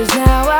Cause now I